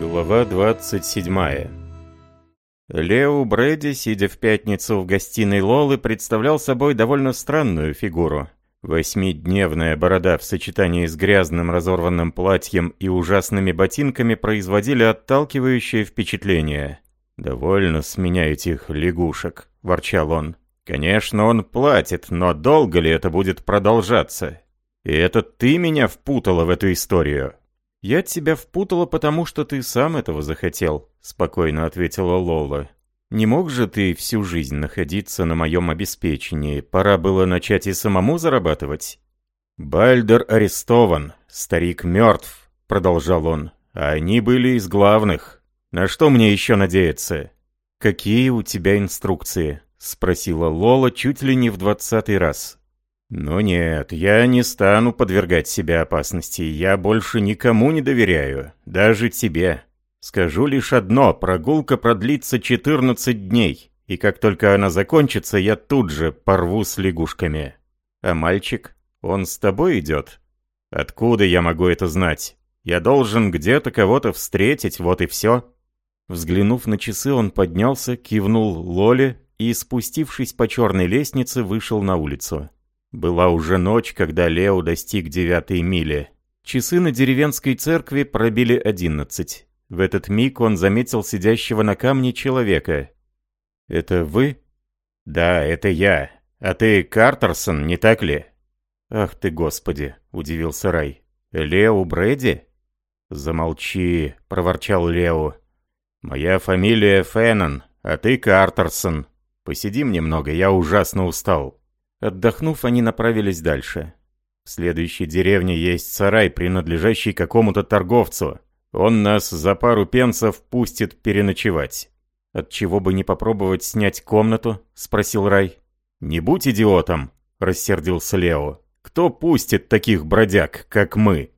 Глава 27 Лео Брэди, сидя в пятницу в гостиной Лолы, представлял собой довольно странную фигуру. Восьмидневная борода в сочетании с грязным разорванным платьем и ужасными ботинками производили отталкивающее впечатление. «Довольно с меня этих лягушек», — ворчал он. «Конечно, он платит, но долго ли это будет продолжаться? И это ты меня впутала в эту историю?» «Я тебя впутала, потому что ты сам этого захотел», — спокойно ответила Лола. «Не мог же ты всю жизнь находиться на моем обеспечении? Пора было начать и самому зарабатывать». «Бальдер арестован, старик мертв», — продолжал он. «А они были из главных. На что мне еще надеяться?» «Какие у тебя инструкции?» — спросила Лола чуть ли не в двадцатый раз. «Ну нет, я не стану подвергать себя опасности. Я больше никому не доверяю, даже тебе. Скажу лишь одно, прогулка продлится 14 дней, и как только она закончится, я тут же порву с лягушками. А мальчик, он с тобой идет? Откуда я могу это знать? Я должен где-то кого-то встретить, вот и все». Взглянув на часы, он поднялся, кивнул Лоле и, спустившись по черной лестнице, вышел на улицу. Была уже ночь, когда Лео достиг девятой мили. Часы на деревенской церкви пробили одиннадцать. В этот миг он заметил сидящего на камне человека. «Это вы?» «Да, это я. А ты Картерсон, не так ли?» «Ах ты, Господи!» — удивился Рай. «Лео Брэди?» «Замолчи!» — проворчал Лео. «Моя фамилия Феннон, а ты Картерсон. Посидим немного, я ужасно устал». Отдохнув, они направились дальше. В следующей деревне есть сарай, принадлежащий какому-то торговцу. Он нас за пару пенсов пустит переночевать. От чего бы не попробовать снять комнату? спросил Рай. Не будь идиотом, рассердился Лео. Кто пустит таких бродяг, как мы?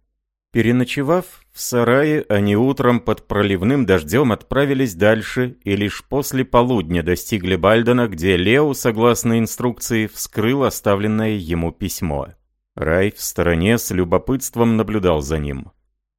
Переночевав в сарае, они утром под проливным дождем отправились дальше и лишь после полудня достигли Бальдена, где Лео, согласно инструкции, вскрыл оставленное ему письмо. Рай в стороне с любопытством наблюдал за ним.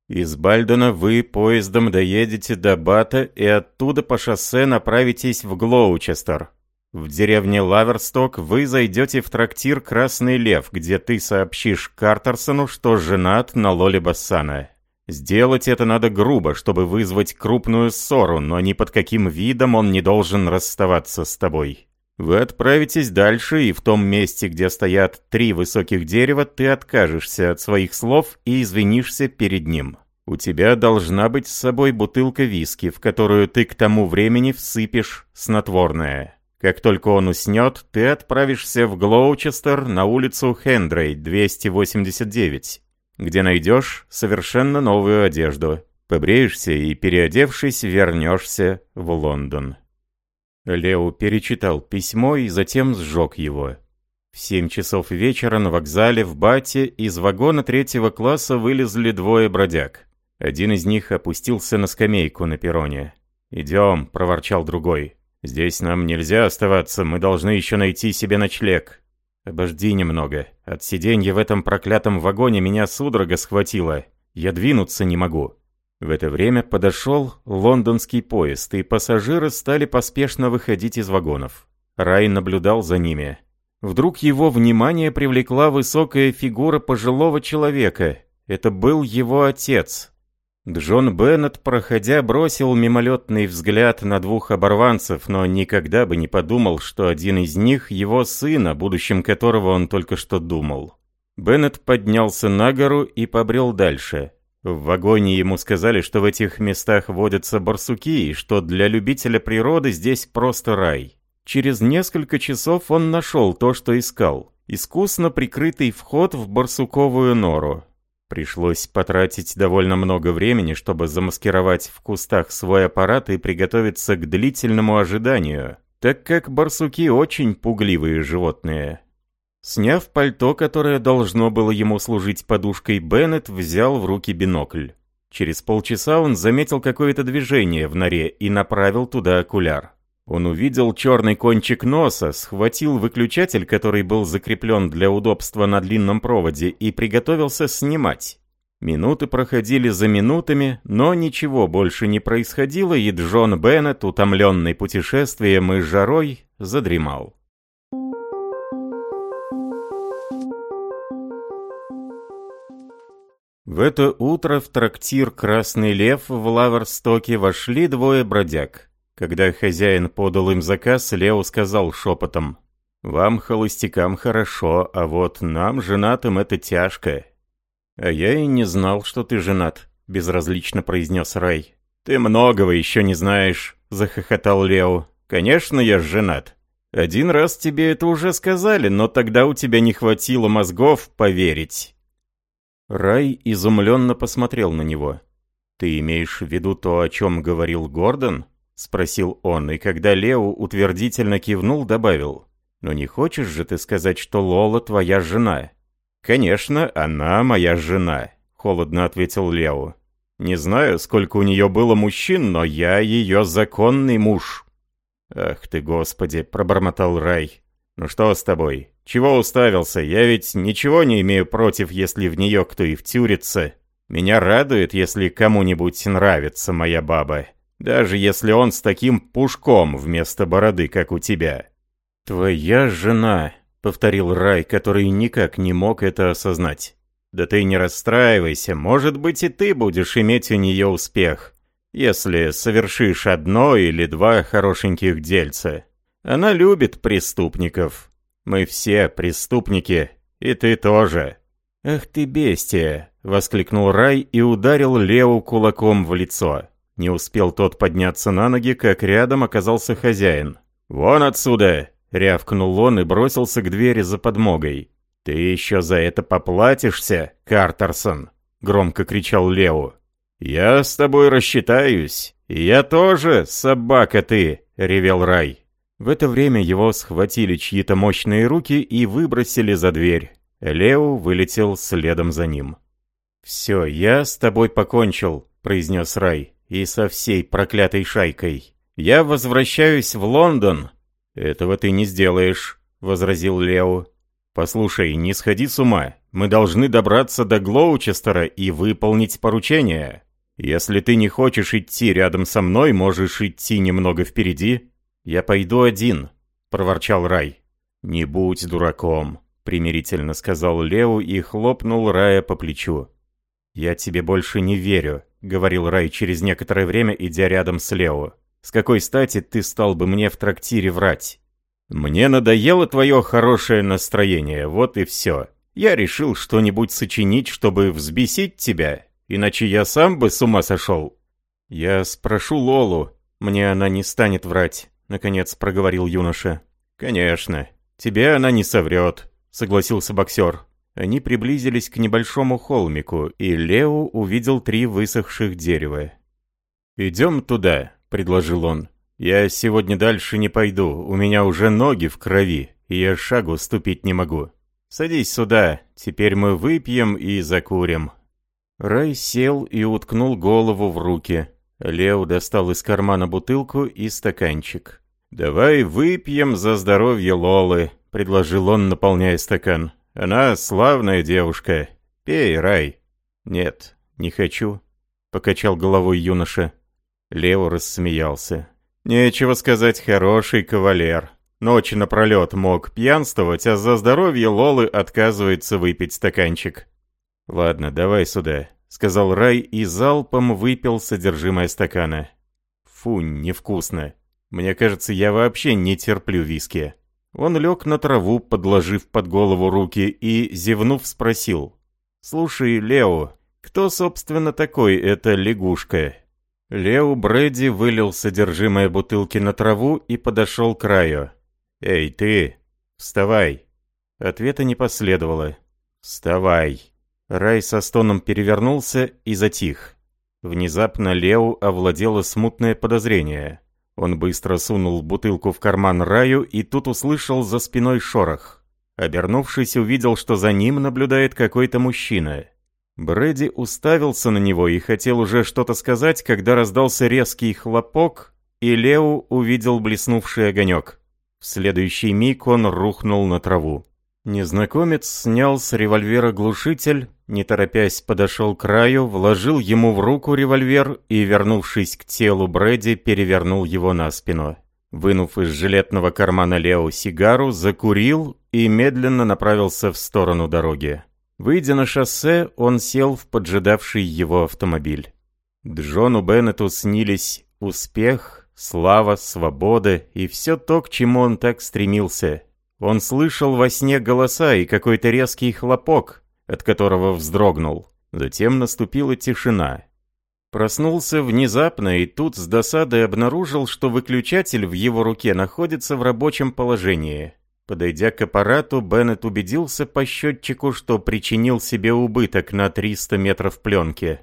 «Из Бальдена вы поездом доедете до Бата и оттуда по шоссе направитесь в Глоучестер. В деревне Лаверсток вы зайдете в трактир «Красный лев», где ты сообщишь Картерсону, что женат на Лоле Бассана. Сделать это надо грубо, чтобы вызвать крупную ссору, но ни под каким видом он не должен расставаться с тобой. Вы отправитесь дальше, и в том месте, где стоят три высоких дерева, ты откажешься от своих слов и извинишься перед ним. У тебя должна быть с собой бутылка виски, в которую ты к тому времени всыпешь снотворное. Как только он уснет, ты отправишься в Глоучестер на улицу Хендрей, 289, где найдешь совершенно новую одежду. Побреешься и, переодевшись, вернешься в Лондон. Лео перечитал письмо и затем сжег его. В семь часов вечера на вокзале в Бате из вагона третьего класса вылезли двое бродяг. Один из них опустился на скамейку на перроне. «Идем», — проворчал другой. «Здесь нам нельзя оставаться, мы должны еще найти себе ночлег». «Обожди немного. От сиденья в этом проклятом вагоне меня судорога схватила. Я двинуться не могу». В это время подошел лондонский поезд, и пассажиры стали поспешно выходить из вагонов. Рай наблюдал за ними. Вдруг его внимание привлекла высокая фигура пожилого человека. Это был его отец, Джон Беннет, проходя, бросил мимолетный взгляд на двух оборванцев, но никогда бы не подумал, что один из них — его сын, о будущем которого он только что думал. Беннет поднялся на гору и побрел дальше. В вагоне ему сказали, что в этих местах водятся барсуки, и что для любителя природы здесь просто рай. Через несколько часов он нашел то, что искал. Искусно прикрытый вход в барсуковую нору. Пришлось потратить довольно много времени, чтобы замаскировать в кустах свой аппарат и приготовиться к длительному ожиданию, так как барсуки очень пугливые животные. Сняв пальто, которое должно было ему служить подушкой, Беннет взял в руки бинокль. Через полчаса он заметил какое-то движение в норе и направил туда окуляр. Он увидел черный кончик носа, схватил выключатель, который был закреплен для удобства на длинном проводе, и приготовился снимать. Минуты проходили за минутами, но ничего больше не происходило, и Джон Беннет, утомленный путешествием и жарой, задремал. В это утро в трактир «Красный лев» в Лаверстоке вошли двое бродяг. Когда хозяин подал им заказ, Лео сказал шепотом, «Вам, холостякам, хорошо, а вот нам, женатым, это тяжко». «А я и не знал, что ты женат», — безразлично произнес Рай. «Ты многого еще не знаешь», — захохотал Лео. «Конечно, я женат. Один раз тебе это уже сказали, но тогда у тебя не хватило мозгов поверить». Рай изумленно посмотрел на него. «Ты имеешь в виду то, о чем говорил Гордон?» — спросил он, и когда Лео утвердительно кивнул, добавил. «Но не хочешь же ты сказать, что Лола твоя жена?» «Конечно, она моя жена», — холодно ответил Лео. «Не знаю, сколько у нее было мужчин, но я ее законный муж». «Ах ты, Господи!» — пробормотал Рай. «Ну что с тобой? Чего уставился? Я ведь ничего не имею против, если в нее кто и втюрится. Меня радует, если кому-нибудь нравится моя баба. Даже если он с таким пушком вместо бороды, как у тебя». «Твоя жена», — повторил Рай, который никак не мог это осознать. «Да ты не расстраивайся, может быть и ты будешь иметь у нее успех, если совершишь одно или два хорошеньких дельца». Она любит преступников. Мы все преступники, и ты тоже». «Ах ты бестия!» — воскликнул Рай и ударил Лео кулаком в лицо. Не успел тот подняться на ноги, как рядом оказался хозяин. «Вон отсюда!» — рявкнул он и бросился к двери за подмогой. «Ты еще за это поплатишься, Картерсон!» — громко кричал Лео. «Я с тобой рассчитаюсь. Я тоже, собака ты!» — ревел Рай. В это время его схватили чьи-то мощные руки и выбросили за дверь. Лео вылетел следом за ним. «Все, я с тобой покончил», — произнес Рай, — «и со всей проклятой шайкой. Я возвращаюсь в Лондон». «Этого ты не сделаешь», — возразил Лео. «Послушай, не сходи с ума. Мы должны добраться до Глоучестера и выполнить поручение. Если ты не хочешь идти рядом со мной, можешь идти немного впереди, «Я пойду один», — проворчал Рай. «Не будь дураком», — примирительно сказал Лео и хлопнул Рая по плечу. «Я тебе больше не верю», — говорил Рай через некоторое время, идя рядом с Лео. «С какой стати ты стал бы мне в трактире врать?» «Мне надоело твое хорошее настроение, вот и все. Я решил что-нибудь сочинить, чтобы взбесить тебя, иначе я сам бы с ума сошел». «Я спрошу Лолу, мне она не станет врать» наконец проговорил юноша. «Конечно. Тебе она не соврет», — согласился боксер. Они приблизились к небольшому холмику, и Лео увидел три высохших дерева. «Идем туда», — предложил он. «Я сегодня дальше не пойду, у меня уже ноги в крови, и я шагу ступить не могу. Садись сюда, теперь мы выпьем и закурим». Рай сел и уткнул голову в руки. Лео достал из кармана бутылку и стаканчик. «Давай выпьем за здоровье Лолы», — предложил он, наполняя стакан. «Она славная девушка. Пей, Рай». «Нет, не хочу», — покачал головой юноша. Лео рассмеялся. «Нечего сказать, хороший кавалер. Ночи напролет мог пьянствовать, а за здоровье Лолы отказывается выпить стаканчик». «Ладно, давай сюда», — сказал Рай и залпом выпил содержимое стакана. «Фу, невкусно». Мне кажется, я вообще не терплю виски». Он лег на траву, подложив под голову руки, и, зевнув, спросил. «Слушай, Лео, кто, собственно, такой эта лягушка?» Лео Брэди вылил содержимое бутылки на траву и подошел к краю. «Эй, ты! Вставай!» Ответа не последовало. «Вставай!» Рай со стоном перевернулся и затих. Внезапно Лео овладело смутное подозрение. Он быстро сунул бутылку в карман Раю и тут услышал за спиной шорох. Обернувшись, увидел, что за ним наблюдает какой-то мужчина. Брэди уставился на него и хотел уже что-то сказать, когда раздался резкий хлопок, и Лео увидел блеснувший огонек. В следующий миг он рухнул на траву. Незнакомец снял с револьвера глушитель, не торопясь подошел к краю, вложил ему в руку револьвер и, вернувшись к телу Брэди, перевернул его на спину. Вынув из жилетного кармана Лео сигару, закурил и медленно направился в сторону дороги. Выйдя на шоссе, он сел в поджидавший его автомобиль. Джону Беннету снились успех, слава, свобода и все то, к чему он так стремился. Он слышал во сне голоса и какой-то резкий хлопок, от которого вздрогнул. Затем наступила тишина. Проснулся внезапно и тут с досадой обнаружил, что выключатель в его руке находится в рабочем положении. Подойдя к аппарату, Беннет убедился по счетчику, что причинил себе убыток на 300 метров пленки.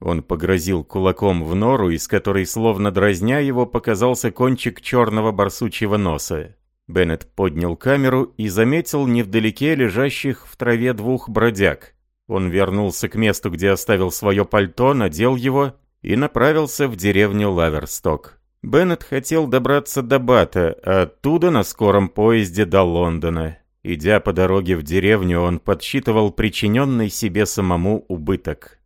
Он погрозил кулаком в нору, из которой, словно дразня его, показался кончик черного барсучьего носа. Беннет поднял камеру и заметил невдалеке лежащих в траве двух бродяг. Он вернулся к месту, где оставил свое пальто, надел его и направился в деревню Лаверсток. Беннет хотел добраться до Бата, а оттуда на скором поезде до Лондона. Идя по дороге в деревню, он подсчитывал причиненный себе самому убыток.